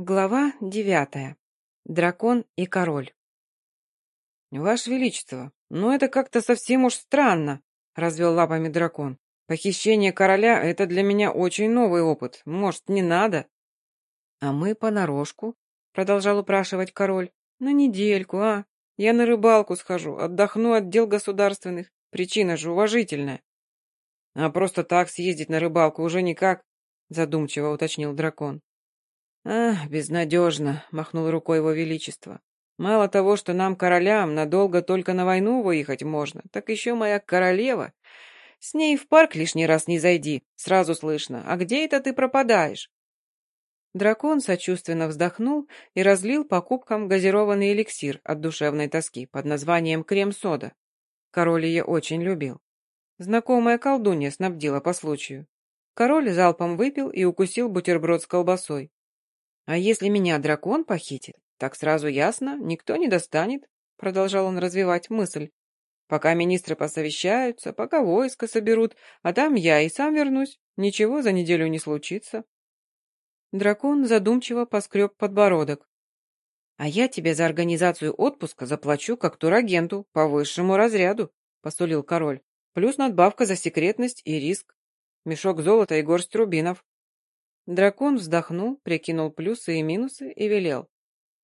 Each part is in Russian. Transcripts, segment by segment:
Глава девятая. Дракон и король. «Ваше Величество, ну это как-то совсем уж странно», — развел лапами дракон. «Похищение короля — это для меня очень новый опыт. Может, не надо?» «А мы понарошку», — продолжал упрашивать король. «На недельку, а? Я на рыбалку схожу, отдохну от дел государственных. Причина же уважительная». «А просто так съездить на рыбалку уже никак», — задумчиво уточнил дракон. «Ах, безнадежно», — махнул рукой его величество. «Мало того, что нам, королям, надолго только на войну выехать можно, так еще моя королева. С ней в парк лишний раз не зайди, сразу слышно. А где это ты пропадаешь?» Дракон сочувственно вздохнул и разлил по кубкам газированный эликсир от душевной тоски под названием крем-сода. Король ее очень любил. Знакомая колдунья снабдила по случаю. Король залпом выпил и укусил бутерброд с колбасой. «А если меня дракон похитит, так сразу ясно, никто не достанет», продолжал он развивать мысль. «Пока министры посовещаются, пока войско соберут, а там я и сам вернусь, ничего за неделю не случится». Дракон задумчиво поскреб подбородок. «А я тебе за организацию отпуска заплачу как турагенту по высшему разряду», посулил король. «Плюс надбавка за секретность и риск. Мешок золота и горсть рубинов. Дракон вздохнул, прикинул плюсы и минусы и велел.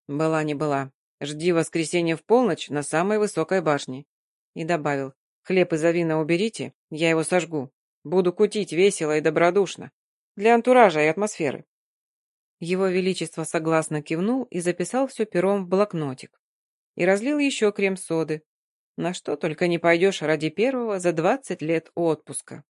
«Была не была. Жди воскресенья в полночь на самой высокой башне». И добавил. «Хлеб из авина уберите, я его сожгу. Буду кутить весело и добродушно. Для антуража и атмосферы». Его Величество согласно кивнул и записал все пером в блокнотик. И разлил еще крем-соды. На что только не пойдешь ради первого за двадцать лет отпуска.